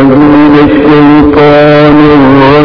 من الشيطان الرجيم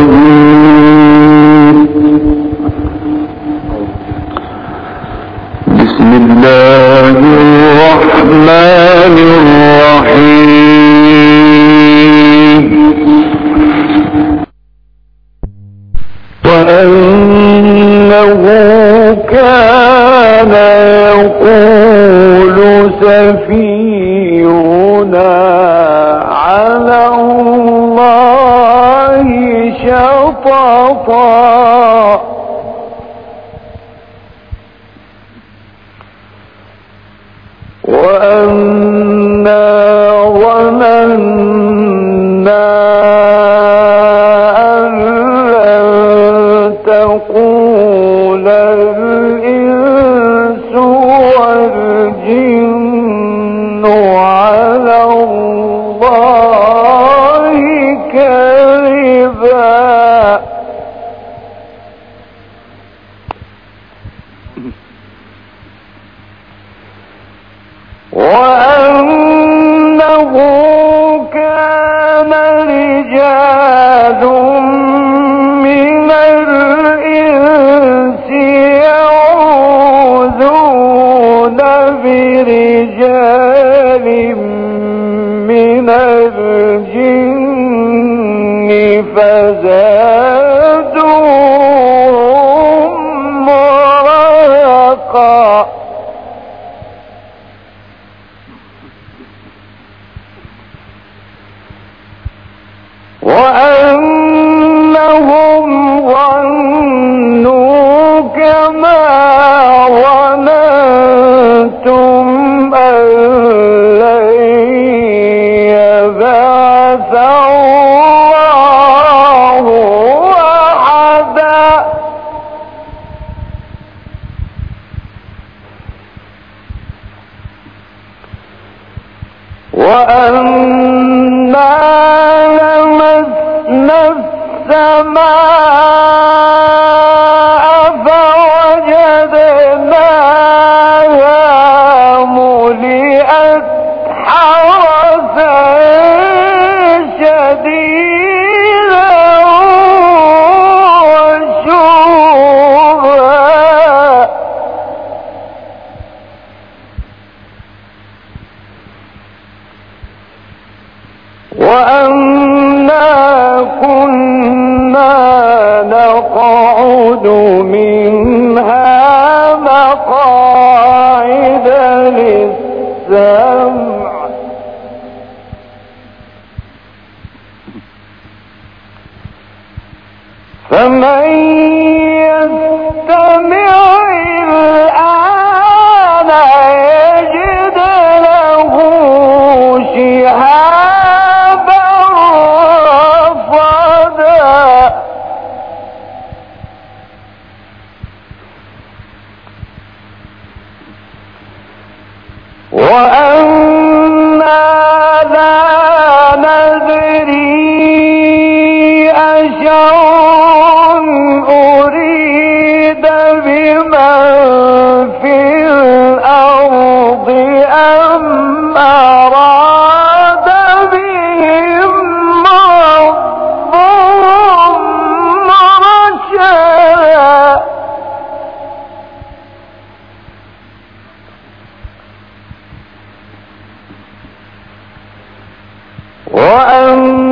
وأنا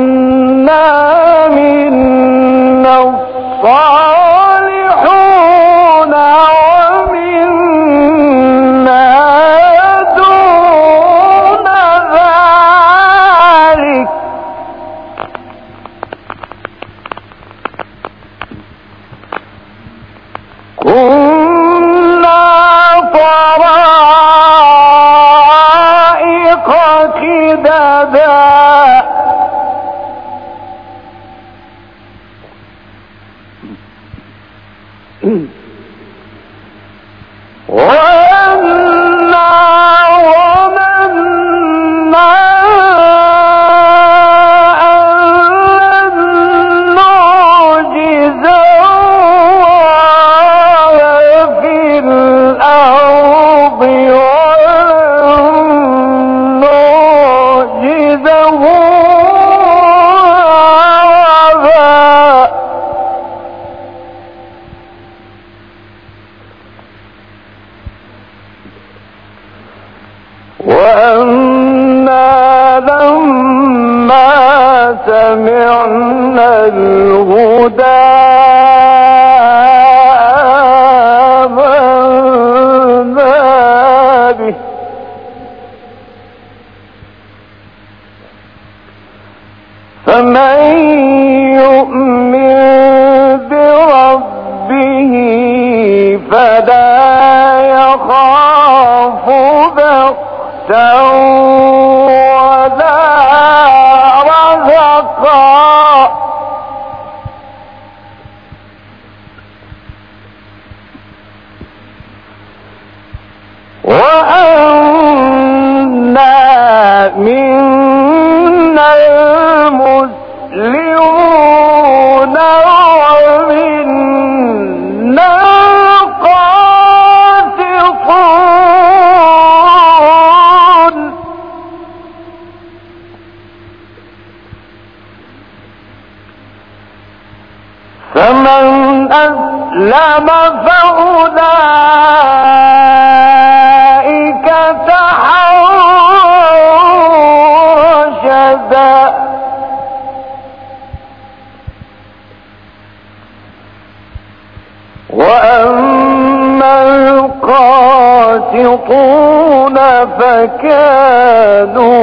فكانوا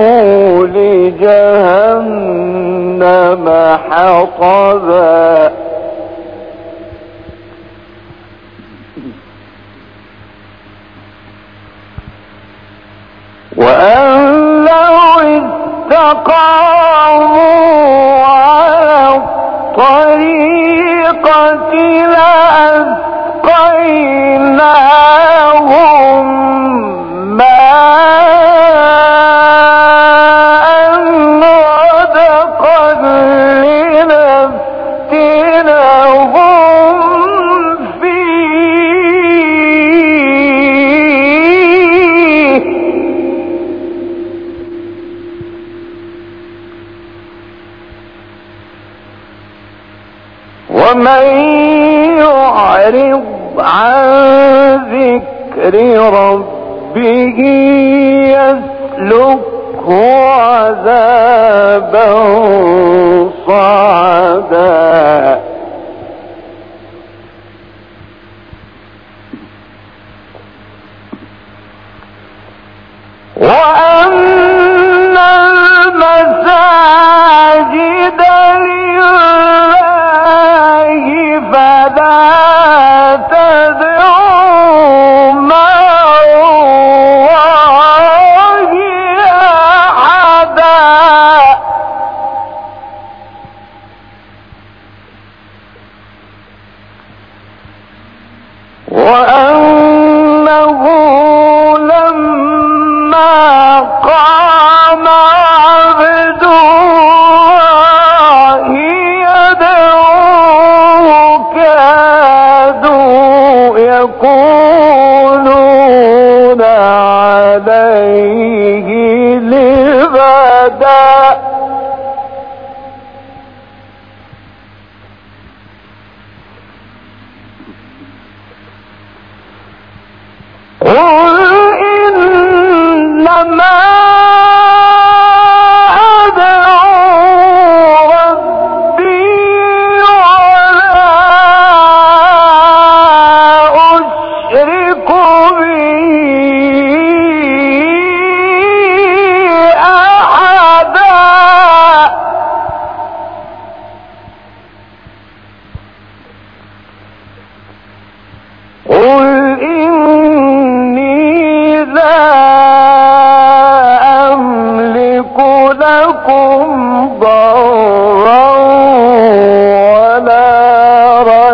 لجهنم حطبا. وأن لو استقاموا على الطريقة لأسقينا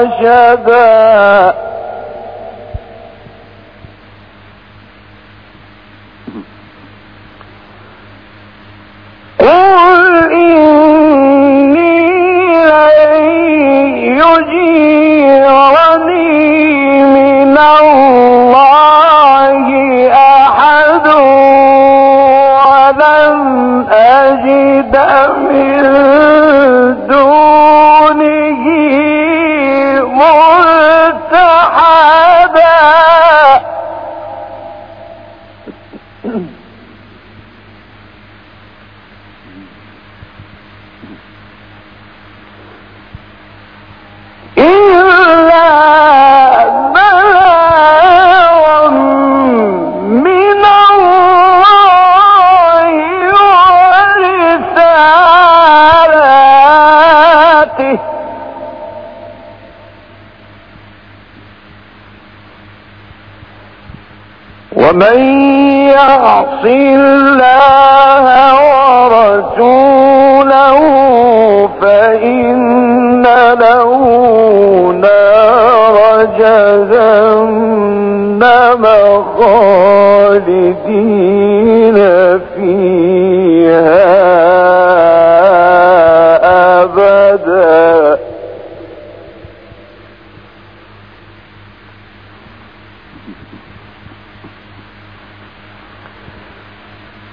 رشدا ومن يعص الله ورسوله فإن له نار جهنم خالدين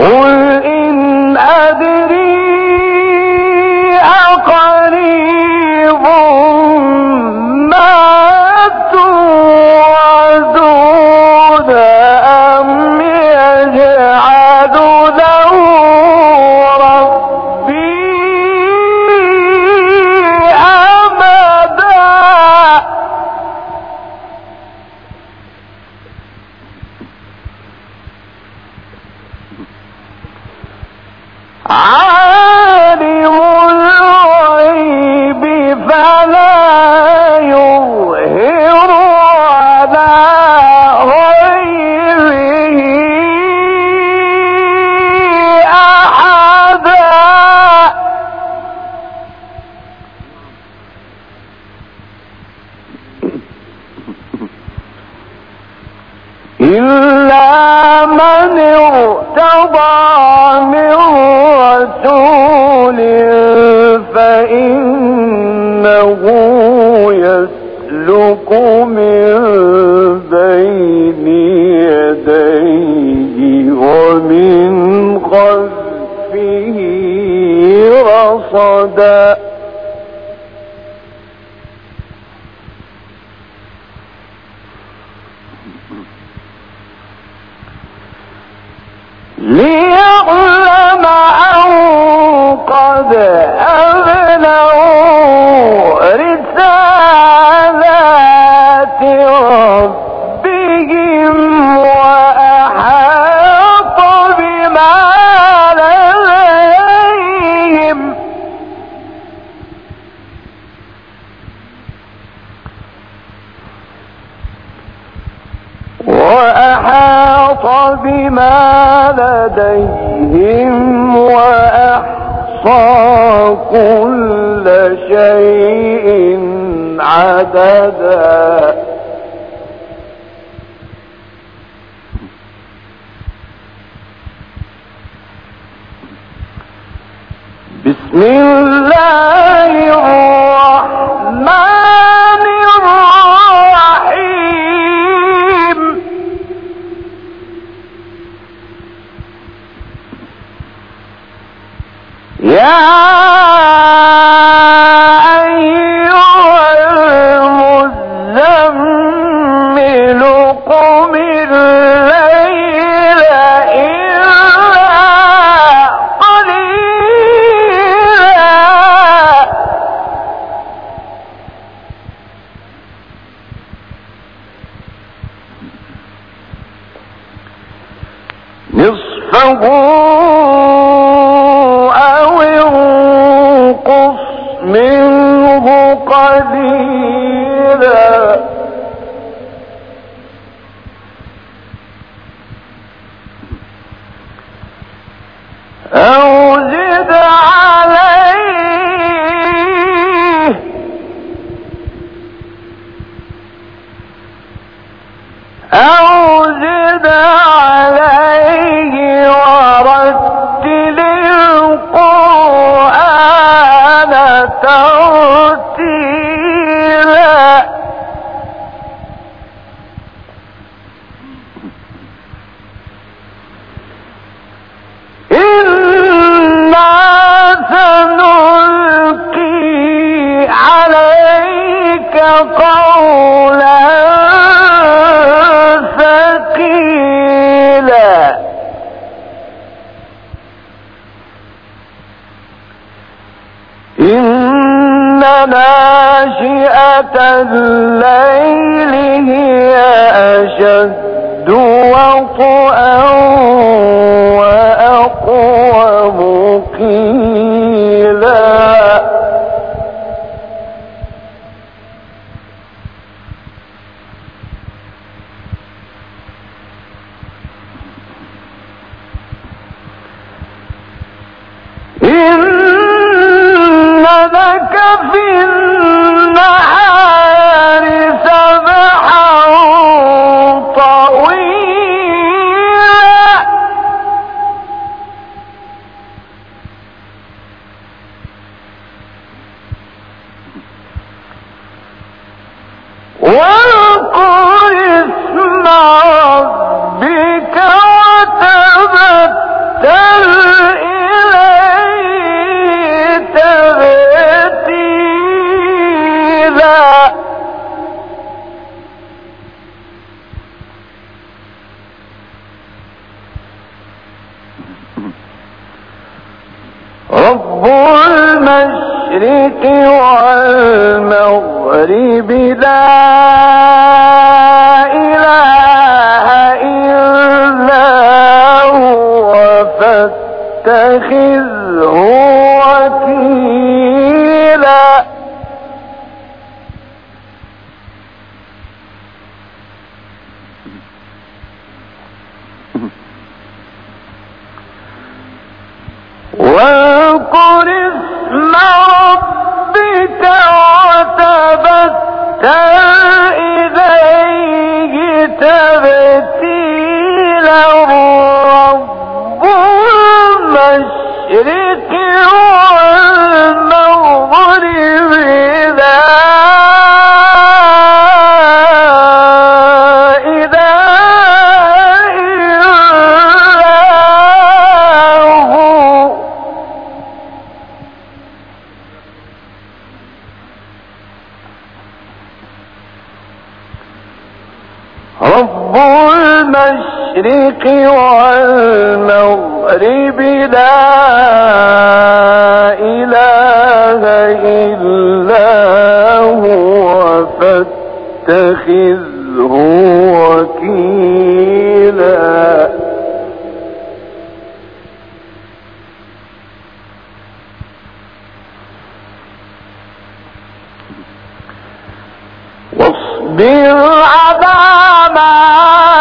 Or بما لديهم وأحصى كل شيء عددا. بسم الله Yeah. عليه ورتل القرآن ترتيلا. إنا سنلقي عليك قولا ناشئة الليل هي أشد وطئا واذكر اسم ربك وتبتل إلا هو فاتخذه وكيلا واصبر على ما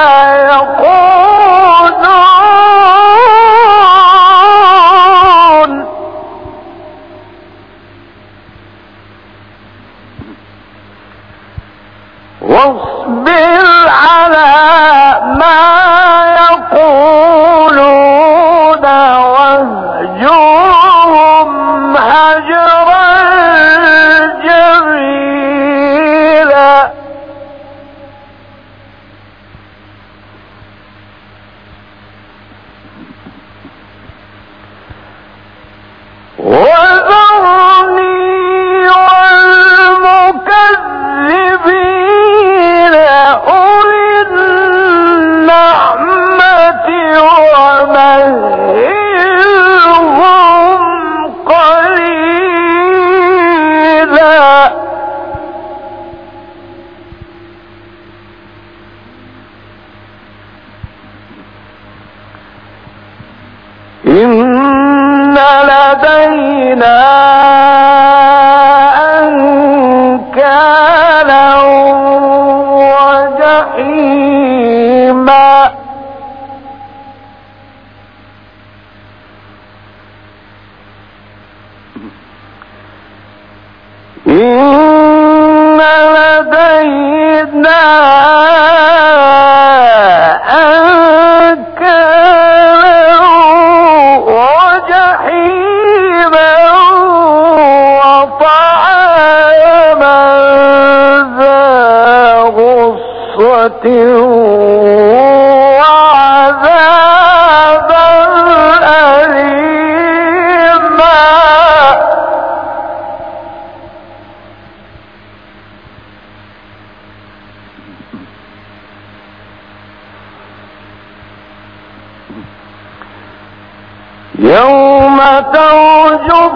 يوم ترجف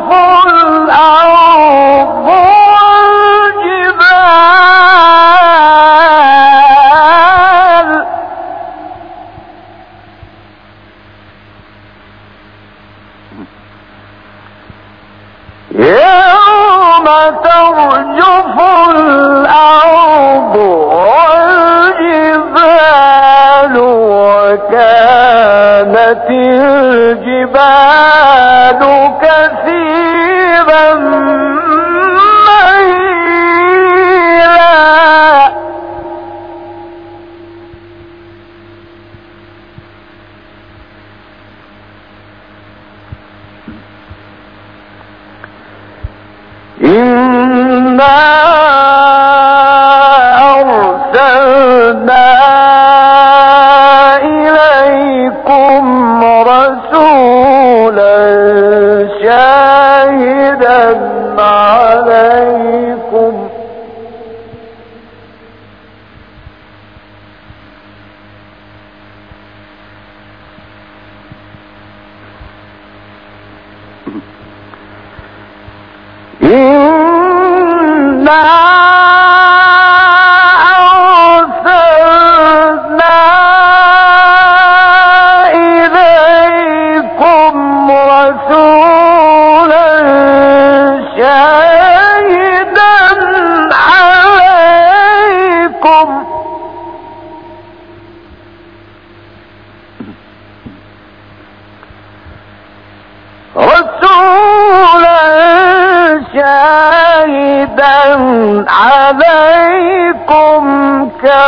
الأرض إنا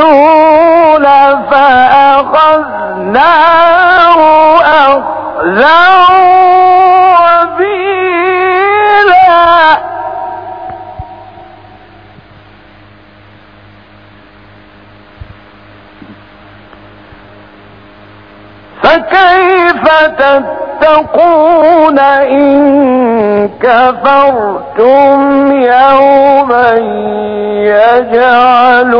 الرسول فأخذناه أخذا وبيلا. فكيف تتقون إن كفرتم يوما يجعل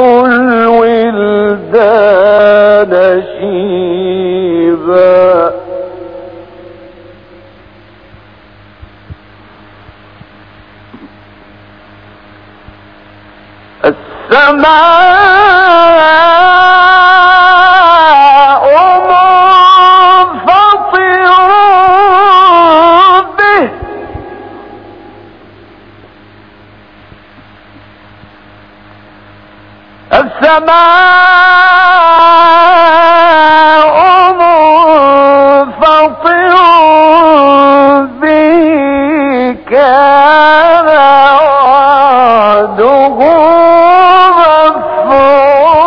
الولدان شيبا. السماء السماء منفطر به كان وعده مفعولا.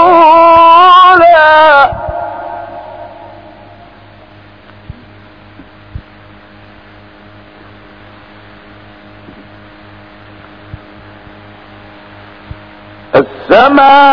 السماء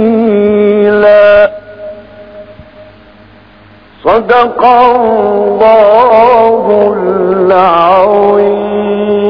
صدق الله العظيم.